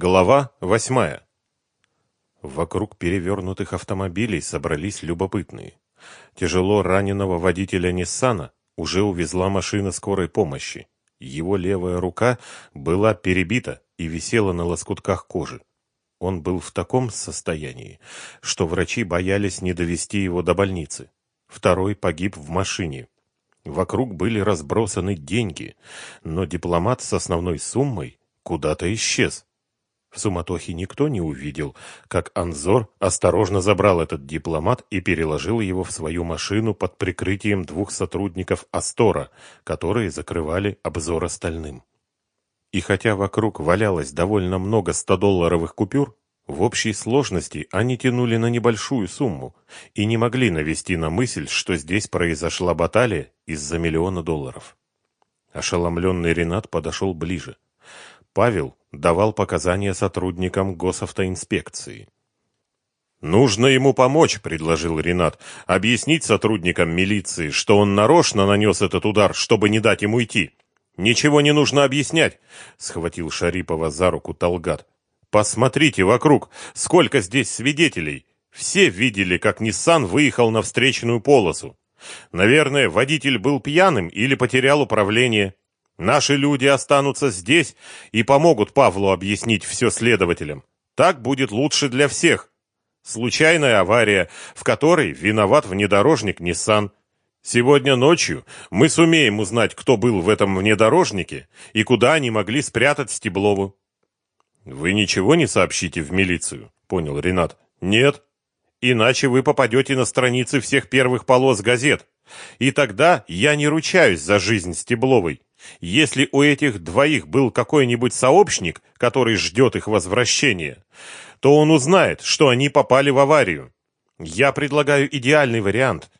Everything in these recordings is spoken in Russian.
Глава восьмая. Вокруг перевернутых автомобилей собрались любопытные. Тяжело раненого водителя Ниссана уже увезла машина скорой помощи. Его левая рука была перебита и висела на лоскутках кожи. Он был в таком состоянии, что врачи боялись не довести его до больницы. Второй погиб в машине. Вокруг были разбросаны деньги, но дипломат с основной суммой куда-то исчез. В суматохе никто не увидел, как Анзор осторожно забрал этот дипломат и переложил его в свою машину под прикрытием двух сотрудников Астора, которые закрывали обзор остальным. И хотя вокруг валялось довольно много 100-долларовых купюр, в общей сложности они тянули на небольшую сумму и не могли навести на мысль, что здесь произошла баталия из-за миллиона долларов. Ошеломленный Ренат подошел ближе. Павел давал показания сотрудникам госавтоинспекции. «Нужно ему помочь», — предложил Ренат, — «объяснить сотрудникам милиции, что он нарочно нанес этот удар, чтобы не дать ему идти». «Ничего не нужно объяснять», — схватил Шарипова за руку Талгат. «Посмотрите вокруг, сколько здесь свидетелей. Все видели, как Ниссан выехал на встречную полосу. Наверное, водитель был пьяным или потерял управление. Наши люди останутся здесь и помогут Павлу объяснить все следователям. Так будет лучше для всех. Случайная авария, в которой виноват внедорожник Nissan. Сегодня ночью мы сумеем узнать, кто был в этом внедорожнике и куда они могли спрятать Стеблову. Вы ничего не сообщите в милицию, понял Ренат. Нет. Иначе вы попадете на страницы всех первых полос газет. И тогда я не ручаюсь за жизнь Стебловой. Если у этих двоих был какой-нибудь сообщник, который ждет их возвращения, то он узнает, что они попали в аварию. Я предлагаю идеальный вариант.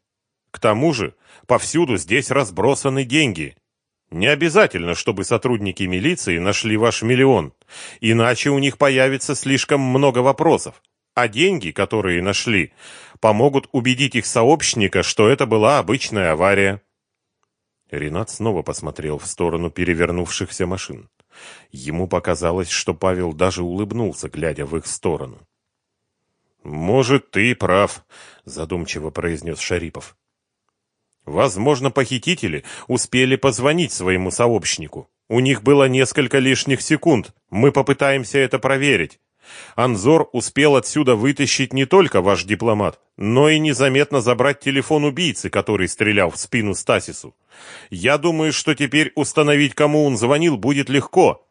К тому же, повсюду здесь разбросаны деньги. Не обязательно, чтобы сотрудники милиции нашли ваш миллион, иначе у них появится слишком много вопросов. А деньги, которые нашли, помогут убедить их сообщника, что это была обычная авария. Ренат снова посмотрел в сторону перевернувшихся машин. Ему показалось, что Павел даже улыбнулся, глядя в их сторону. «Может, ты прав», — задумчиво произнес Шарипов. «Возможно, похитители успели позвонить своему сообщнику. У них было несколько лишних секунд. Мы попытаемся это проверить. Анзор успел отсюда вытащить не только ваш дипломат, но и незаметно забрать телефон убийцы, который стрелял в спину Стасису. Я думаю, что теперь установить, кому он звонил, будет легко.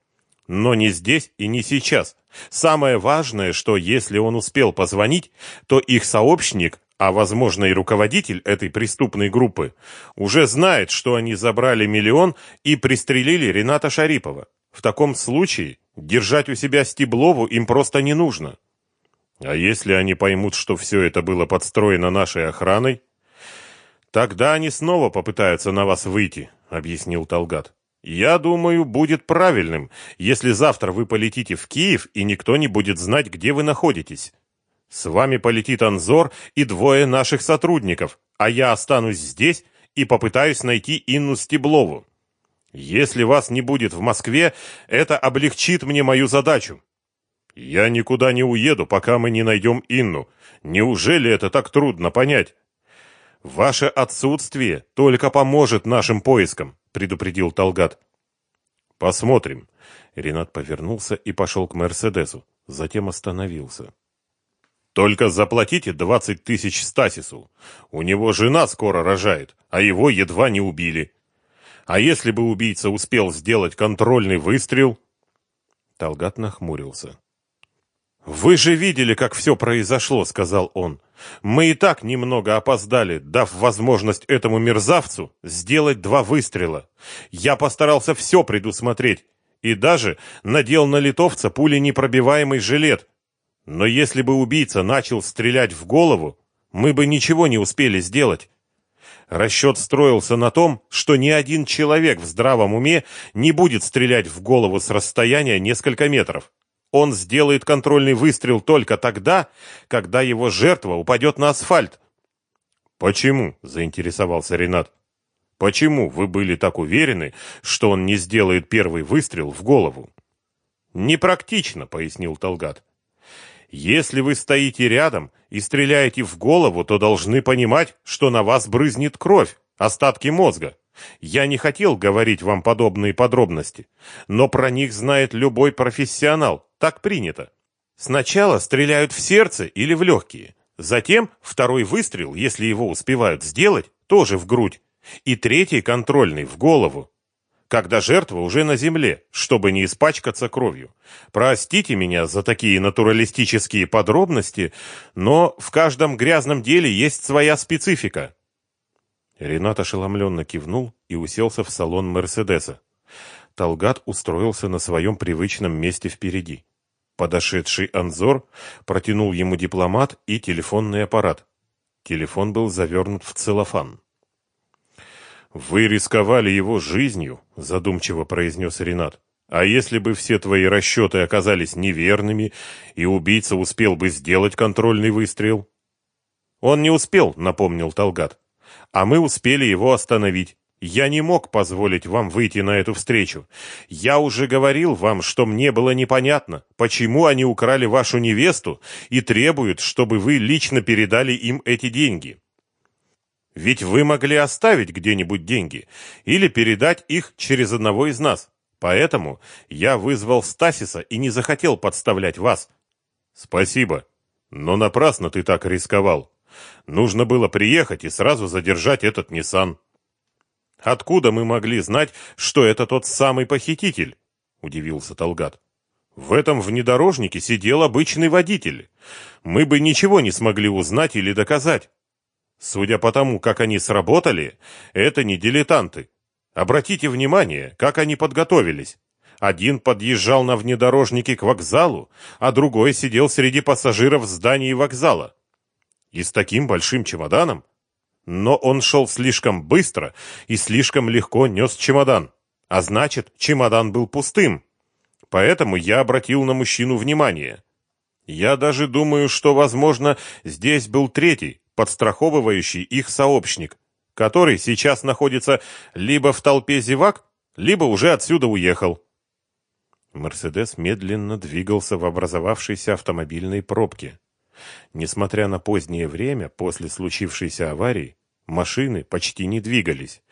Но не здесь и не сейчас. Самое важное, что если он успел позвонить, то их сообщник, а возможно и руководитель этой преступной группы, уже знает, что они забрали миллион и пристрелили Рената Шарипова. В таком случае держать у себя Стеблову им просто не нужно. А если они поймут, что все это было подстроено нашей охраной? Тогда они снова попытаются на вас выйти, объяснил Талгат. Я думаю, будет правильным, если завтра вы полетите в Киев и никто не будет знать, где вы находитесь. С вами полетит Анзор и двое наших сотрудников, а я останусь здесь и попытаюсь найти Инну Стеблову. Если вас не будет в Москве, это облегчит мне мою задачу. Я никуда не уеду, пока мы не найдем Инну. Неужели это так трудно понять? Ваше отсутствие только поможет нашим поискам, предупредил Талгат. Посмотрим. Ренат повернулся и пошел к Мерседесу, затем остановился. Только заплатите двадцать тысяч Стасису. У него жена скоро рожает, а его едва не убили. А если бы убийца успел сделать контрольный выстрел? Талгат нахмурился. Вы же видели, как все произошло, сказал он. Мы и так немного опоздали, дав возможность этому мерзавцу сделать два выстрела. Я постарался все предусмотреть и даже надел на литовца пуленепробиваемый жилет. Но если бы убийца начал стрелять в голову, мы бы ничего не успели сделать. Расчет строился на том, что ни один человек в здравом уме не будет стрелять в голову с расстояния несколько метров. Он сделает контрольный выстрел только тогда, когда его жертва упадет на асфальт. Почему? заинтересовался Ренат. Почему вы были так уверены, что он не сделает первый выстрел в голову? Непрактично, пояснил Талгат. Если вы стоите рядом и стреляете в голову, то должны понимать, что на вас брызнет кровь, остатки мозга. Я не хотел говорить вам подобные подробности, но про них знает любой профессионал, так принято. Сначала стреляют в сердце или в легкие, затем второй выстрел, если его успевают сделать, тоже в грудь, и третий контрольный в голову когда жертва уже на земле, чтобы не испачкаться кровью. Простите меня за такие натуралистические подробности, но в каждом грязном деле есть своя специфика. Ренат ошеломленно кивнул и уселся в салон Мерседеса. Талгат устроился на своем привычном месте впереди. Подошедший Анзор протянул ему дипломат и телефонный аппарат. Телефон был завернут в целлофан. «Вы рисковали его жизнью», — задумчиво произнес Ренат. «А если бы все твои расчеты оказались неверными, и убийца успел бы сделать контрольный выстрел?» «Он не успел», — напомнил Талгат. «А мы успели его остановить. Я не мог позволить вам выйти на эту встречу. Я уже говорил вам, что мне было непонятно, почему они украли вашу невесту и требуют, чтобы вы лично передали им эти деньги. Ведь вы могли оставить где-нибудь деньги или передать их через одного из нас. Поэтому я вызвал Стасиса и не захотел подставлять вас. Спасибо. Но напрасно ты так рисковал. Нужно было приехать и сразу задержать этот Ниссан. Откуда мы могли знать, что это тот самый похититель? удивился Толгат. В этом внедорожнике сидел обычный водитель. Мы бы ничего не смогли узнать или доказать. Судя по тому, как они сработали, это не дилетанты. Обратите внимание, как они подготовились. Один подъезжал на внедорожнике к вокзалу, а другой сидел среди пассажиров в здании вокзала. И с таким большим чемоданом. Но он шел слишком быстро и слишком легко нес чемодан. А значит, чемодан был пустым. Поэтому я обратил на мужчину внимание. Я даже думаю, что, возможно, здесь был третий, подстраховывающий их сообщник, который сейчас находится либо в толпе зевак, либо уже отсюда уехал. Мерседес медленно двигался в образовавшейся автомобильной пробке. Несмотря на позднее время после случившейся аварии, машины почти не двигались,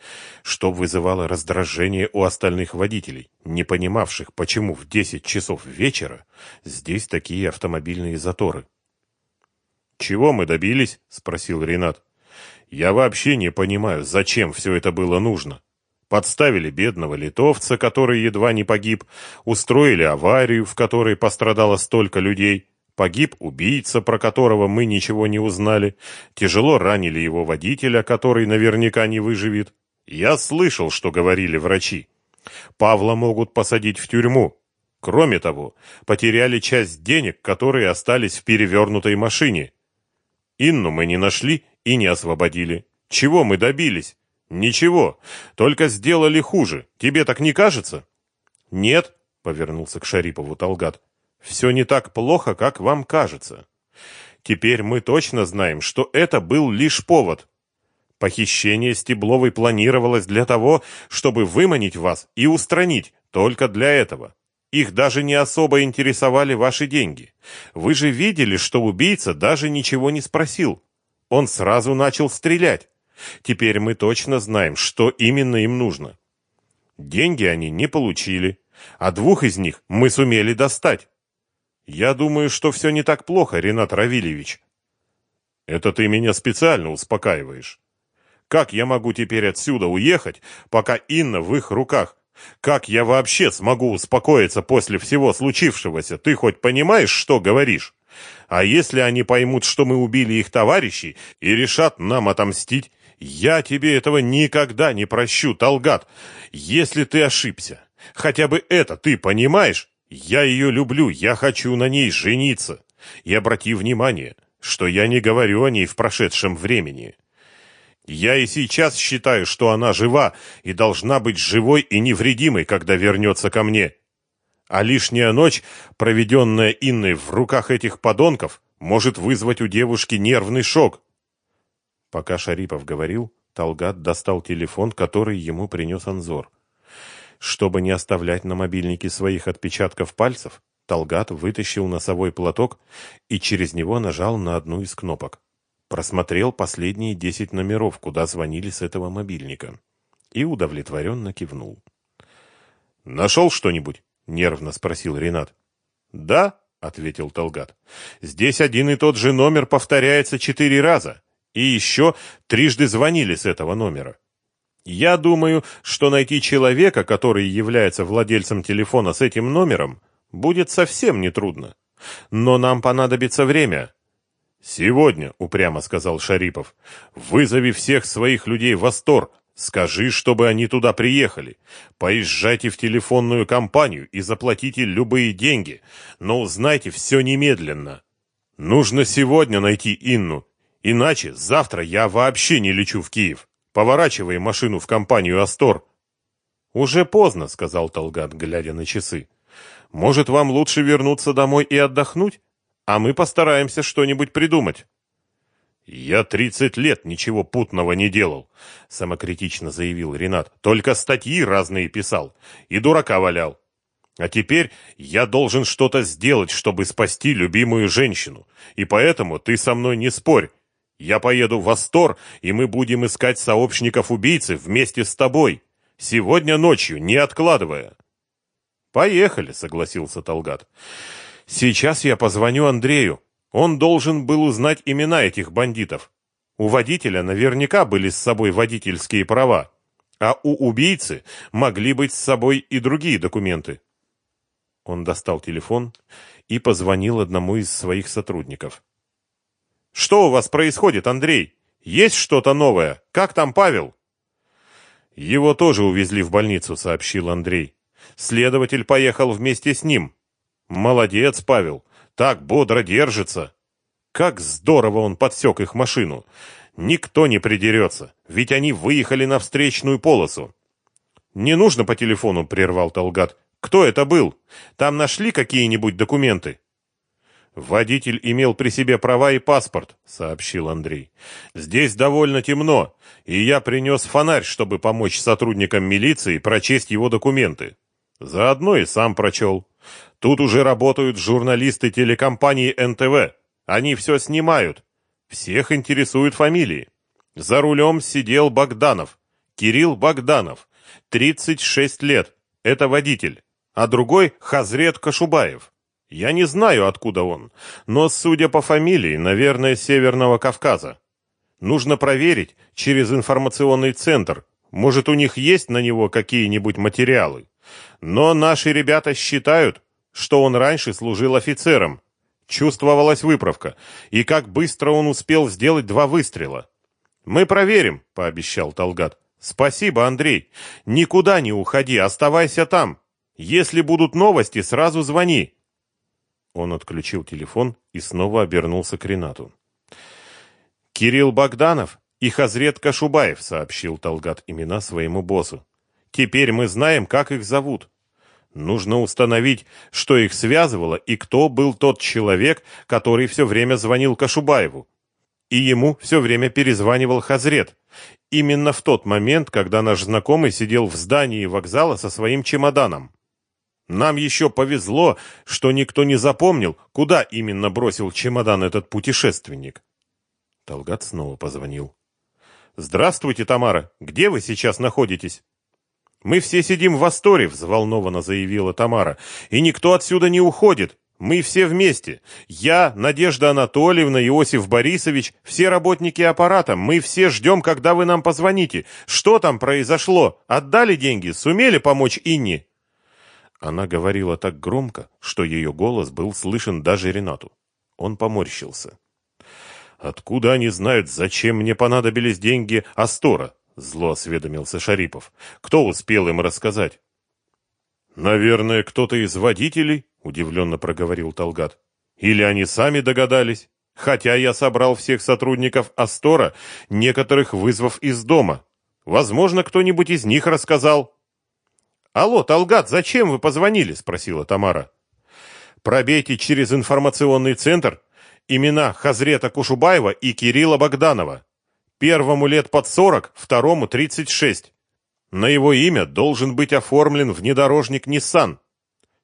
что вызывало раздражение у остальных водителей, не понимавших, почему в 10 часов вечера здесь такие автомобильные заторы. «Чего мы добились?» — спросил Ренат. «Я вообще не понимаю, зачем все это было нужно. Подставили бедного литовца, который едва не погиб, устроили аварию, в которой пострадало столько людей, погиб убийца, про которого мы ничего не узнали, тяжело ранили его водителя, который наверняка не выживет. Я слышал, что говорили врачи. Павла могут посадить в тюрьму. Кроме того, потеряли часть денег, которые остались в перевернутой машине. Инну мы не нашли и не освободили. Чего мы добились? Ничего, только сделали хуже. Тебе так не кажется? Нет, повернулся к Шарипову Талгат. Все не так плохо, как вам кажется. Теперь мы точно знаем, что это был лишь повод. Похищение Стебловой планировалось для того, чтобы выманить вас и устранить, только для этого. Их даже не особо интересовали ваши деньги. Вы же видели, что убийца даже ничего не спросил. Он сразу начал стрелять. Теперь мы точно знаем, что именно им нужно. Деньги они не получили, а двух из них мы сумели достать. Я думаю, что все не так плохо, Ренат Равильевич. Это ты меня специально успокаиваешь. Как я могу теперь отсюда уехать, пока Инна в их руках? Как я вообще смогу успокоиться после всего случившегося? Ты хоть понимаешь, что говоришь? А если они поймут, что мы убили их товарищей и решат нам отомстить, я тебе этого никогда не прощу, Талгат, если ты ошибся. Хотя бы это ты понимаешь? Я ее люблю, я хочу на ней жениться. И обрати внимание, что я не говорю о ней в прошедшем времени. Я и сейчас считаю, что она жива и должна быть живой и невредимой, когда вернется ко мне. А лишняя ночь, проведенная Инной в руках этих подонков, может вызвать у девушки нервный шок. Пока Шарипов говорил, Талгат достал телефон, который ему принес Анзор. Чтобы не оставлять на мобильнике своих отпечатков пальцев, Талгат вытащил носовой платок и через него нажал на одну из кнопок. Просмотрел последние десять номеров, куда звонили с этого мобильника. И удовлетворенно кивнул. «Нашел что-нибудь?» — нервно спросил Ренат. «Да», — ответил Талгат. «Здесь один и тот же номер повторяется четыре раза. И еще трижды звонили с этого номера. Я думаю, что найти человека, который является владельцем телефона с этим номером, будет совсем нетрудно. Но нам понадобится время. Сегодня, упрямо сказал Шарипов, вызови всех своих людей в Астор, скажи, чтобы они туда приехали. Поезжайте в телефонную компанию и заплатите любые деньги, но узнайте все немедленно. Нужно сегодня найти Инну Иначе завтра я вообще не лечу в Киев. Поворачивай машину в компанию Астор. Уже поздно, сказал Толгат, глядя на часы. Может, вам лучше вернуться домой и отдохнуть, а мы постараемся что-нибудь придумать. Я тридцать лет ничего путного не делал, самокритично заявил Ренат. Только статьи разные писал и дурака валял. А теперь я должен что-то сделать, чтобы спасти любимую женщину. И поэтому ты со мной не спорь. Я поеду в Астор, и мы будем искать сообщников убийцы вместе с тобой. Сегодня ночью, не откладывая. Поехали, согласился Толгат. Сейчас я позвоню Андрею. Он должен был узнать имена этих бандитов. У водителя наверняка были с собой водительские права, а у убийцы могли быть с собой и другие документы. Он достал телефон и позвонил одному из своих сотрудников. Что у вас происходит, Андрей? Есть что-то новое? Как там Павел? Его тоже увезли в больницу, сообщил Андрей. Следователь поехал вместе с ним. Молодец, Павел. Так бодро держится. Как здорово он подсек их машину. Никто не придерется, ведь они выехали на встречную полосу. Не нужно по телефону, прервал Толгат. Кто это был? Там нашли какие-нибудь документы? Водитель имел при себе права и паспорт, сообщил Андрей. Здесь довольно темно, и я принес фонарь, чтобы помочь сотрудникам милиции прочесть его документы. Заодно и сам прочел. Тут уже работают журналисты телекомпании НТВ. Они все снимают. Всех интересуют фамилии. За рулем сидел Богданов. Кирилл Богданов. 36 лет. Это водитель. А другой Хазрет Кашубаев. Я не знаю, откуда он, но, судя по фамилии, наверное, Северного Кавказа. Нужно проверить через информационный центр. Может, у них есть на него какие-нибудь материалы. Но наши ребята считают, что он раньше служил офицером. Чувствовалась выправка. И как быстро он успел сделать два выстрела. Мы проверим, пообещал Талгат. Спасибо, Андрей. Никуда не уходи, оставайся там. Если будут новости, сразу звони. Он отключил телефон и снова обернулся к Ренату. «Кирилл Богданов и Хазрет Кашубаев», — сообщил Талгат имена своему боссу. «Теперь мы знаем, как их зовут. Нужно установить, что их связывало и кто был тот человек, который все время звонил Кашубаеву. И ему все время перезванивал Хазрет. Именно в тот момент, когда наш знакомый сидел в здании вокзала со своим чемоданом. Нам еще повезло, что никто не запомнил, куда именно бросил чемодан этот путешественник. Талгат снова позвонил. Здравствуйте, Тамара. Где вы сейчас находитесь? Мы все сидим в Асторе, взволнованно заявила Тамара. И никто отсюда не уходит. Мы все вместе. Я, Надежда Анатольевна, Иосиф Борисович, все работники аппарата. Мы все ждем, когда вы нам позвоните. Что там произошло? Отдали деньги? Сумели помочь Инне? Она говорила так громко, что ее голос был слышен даже Ренату. Он поморщился. «Откуда они знают, зачем мне понадобились деньги Астора?» — зло осведомился Шарипов. «Кто успел им рассказать?» «Наверное, кто-то из водителей?» — удивленно проговорил Талгат. «Или они сами догадались? Хотя я собрал всех сотрудников Астора, некоторых вызвав из дома. Возможно, кто-нибудь из них рассказал». «Алло, Талгат, зачем вы позвонили?» – спросила Тамара. «Пробейте через информационный центр имена Хазрета Кушубаева и Кирилла Богданова. Первому лет под сорок, второму тридцать шесть. На его имя должен быть оформлен внедорожник Nissan.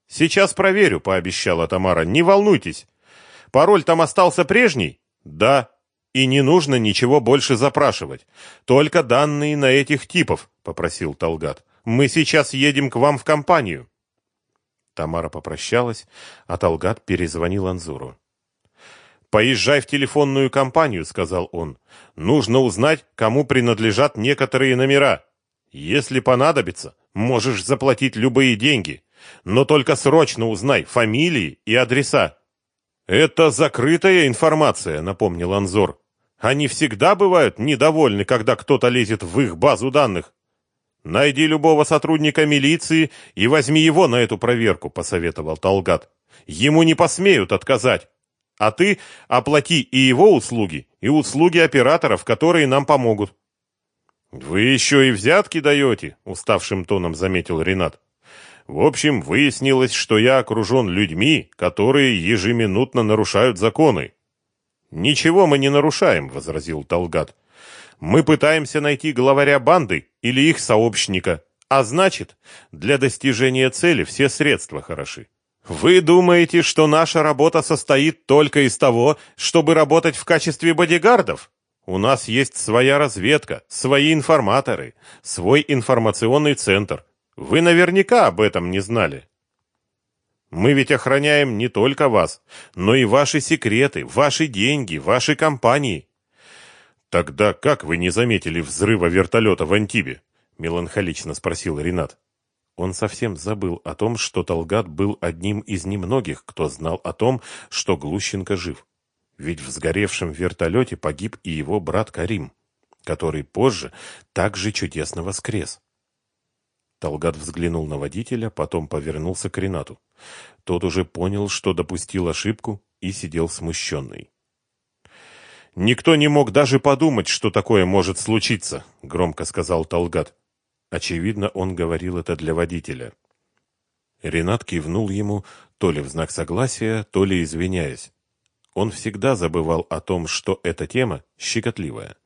Сейчас проверю, пообещала Тамара. Не волнуйтесь. Пароль там остался прежний? Да. И не нужно ничего больше запрашивать. Только данные на этих типов, попросил Талгат. Мы сейчас едем к вам в компанию. Тамара попрощалась, а Талгат перезвонил Анзуру. «Поезжай в телефонную компанию», — сказал он. «Нужно узнать, кому принадлежат некоторые номера. Если понадобится, можешь заплатить любые деньги. Но только срочно узнай фамилии и адреса». «Это закрытая информация», — напомнил Анзор. «Они всегда бывают недовольны, когда кто-то лезет в их базу данных». «Найди любого сотрудника милиции и возьми его на эту проверку», — посоветовал Талгат. «Ему не посмеют отказать. А ты оплати и его услуги, и услуги операторов, которые нам помогут». «Вы еще и взятки даете», — уставшим тоном заметил Ренат. «В общем, выяснилось, что я окружен людьми, которые ежеминутно нарушают законы». «Ничего мы не нарушаем», — возразил Талгат. Мы пытаемся найти главаря банды или их сообщника, а значит, для достижения цели все средства хороши. Вы думаете, что наша работа состоит только из того, чтобы работать в качестве бодигардов? У нас есть своя разведка, свои информаторы, свой информационный центр. Вы наверняка об этом не знали. Мы ведь охраняем не только вас, но и ваши секреты, ваши деньги, ваши компании. Тогда как вы не заметили взрыва вертолета в Антибе? меланхолично спросил Ренат. Он совсем забыл о том, что Талгат был одним из немногих, кто знал о том, что Глущенко жив. Ведь в сгоревшем вертолете погиб и его брат Карим, который позже также чудесно воскрес. Талгат взглянул на водителя, потом повернулся к Ренату. Тот уже понял, что допустил ошибку и сидел смущенный. Никто не мог даже подумать, что такое может случиться, громко сказал Талгат. Очевидно, он говорил это для водителя. Ренат кивнул ему, то ли в знак согласия, то ли извиняясь. Он всегда забывал о том, что эта тема щекотливая.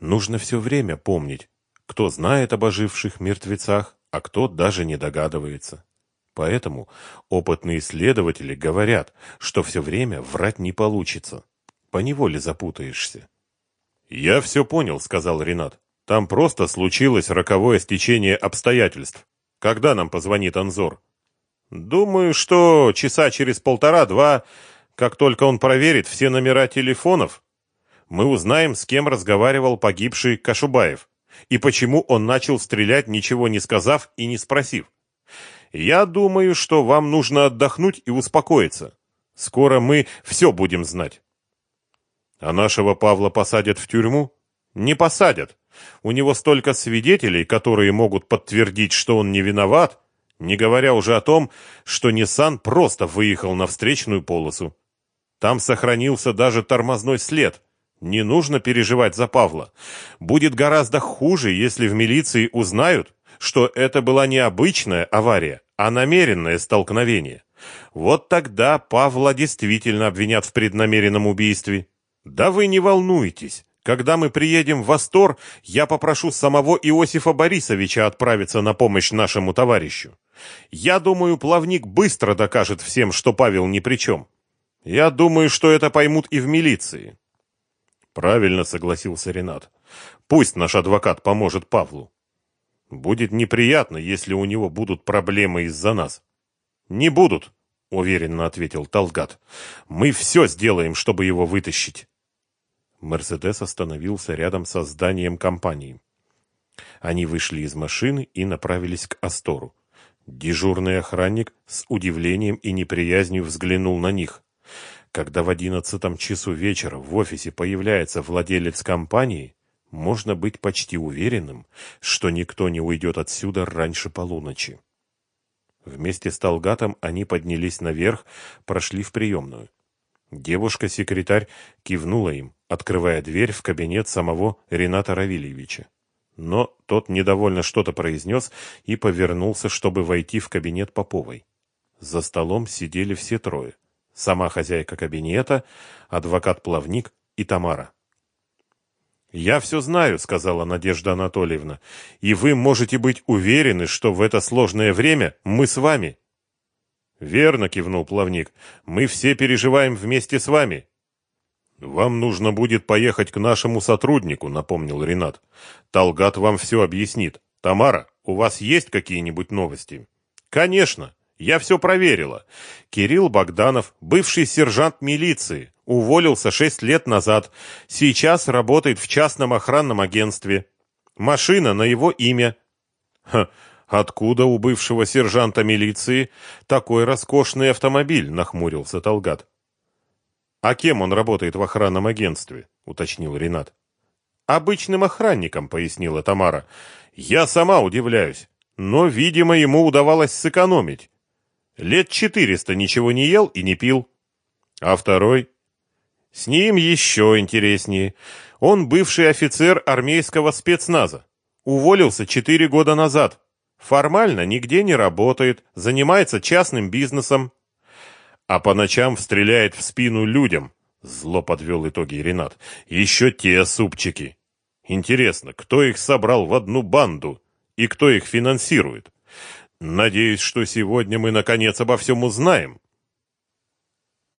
Нужно все время помнить, кто знает об оживших мертвецах, а кто даже не догадывается. Поэтому опытные исследователи говорят, что все время врать не получится поневоле запутаешься. «Я все понял», — сказал Ренат. «Там просто случилось роковое стечение обстоятельств. Когда нам позвонит Анзор?» «Думаю, что часа через полтора-два, как только он проверит все номера телефонов, мы узнаем, с кем разговаривал погибший Кашубаев и почему он начал стрелять, ничего не сказав и не спросив. Я думаю, что вам нужно отдохнуть и успокоиться. Скоро мы все будем знать». А нашего Павла посадят в тюрьму? Не посадят. У него столько свидетелей, которые могут подтвердить, что он не виноват, не говоря уже о том, что Ниссан просто выехал на встречную полосу. Там сохранился даже тормозной след. Не нужно переживать за Павла. Будет гораздо хуже, если в милиции узнают, что это была не обычная авария, а намеренное столкновение. Вот тогда Павла действительно обвинят в преднамеренном убийстве. Да вы не волнуйтесь. Когда мы приедем в Востор, я попрошу самого Иосифа Борисовича отправиться на помощь нашему товарищу. Я думаю, плавник быстро докажет всем, что Павел ни при чем. Я думаю, что это поймут и в милиции. Правильно согласился Ренат. Пусть наш адвокат поможет Павлу. Будет неприятно, если у него будут проблемы из-за нас. Не будут, уверенно ответил Талгат. Мы все сделаем, чтобы его вытащить. Мерседес остановился рядом со зданием компании. Они вышли из машины и направились к Астору. Дежурный охранник с удивлением и неприязнью взглянул на них. Когда в одиннадцатом часу вечера в офисе появляется владелец компании, можно быть почти уверенным, что никто не уйдет отсюда раньше полуночи. Вместе с Талгатом они поднялись наверх, прошли в приемную. Девушка-секретарь кивнула им, открывая дверь в кабинет самого Рената Равильевича. Но тот недовольно что-то произнес и повернулся, чтобы войти в кабинет Поповой. За столом сидели все трое. Сама хозяйка кабинета, адвокат-плавник и Тамара. «Я все знаю», — сказала Надежда Анатольевна, «и вы можете быть уверены, что в это сложное время мы с вами». «Верно», — кивнул плавник, «мы все переживаем вместе с вами». «Вам нужно будет поехать к нашему сотруднику», — напомнил Ренат. «Талгат вам все объяснит. Тамара, у вас есть какие-нибудь новости?» «Конечно. Я все проверила. Кирилл Богданов, бывший сержант милиции, уволился шесть лет назад. Сейчас работает в частном охранном агентстве. Машина на его имя. Ха, откуда у бывшего сержанта милиции такой роскошный автомобиль, нахмурился Талгат. А кем он работает в охранном агентстве, уточнил Ренат. Обычным охранником, пояснила Тамара. Я сама удивляюсь, но, видимо, ему удавалось сэкономить. Лет четыреста ничего не ел и не пил. А второй? С ним еще интереснее. Он бывший офицер армейского спецназа. Уволился четыре года назад. Формально нигде не работает, занимается частным бизнесом. А по ночам стреляет в спину людям. Зло подвел итоги Ренат. Еще те супчики. Интересно, кто их собрал в одну банду и кто их финансирует? Надеюсь, что сегодня мы наконец обо всем узнаем.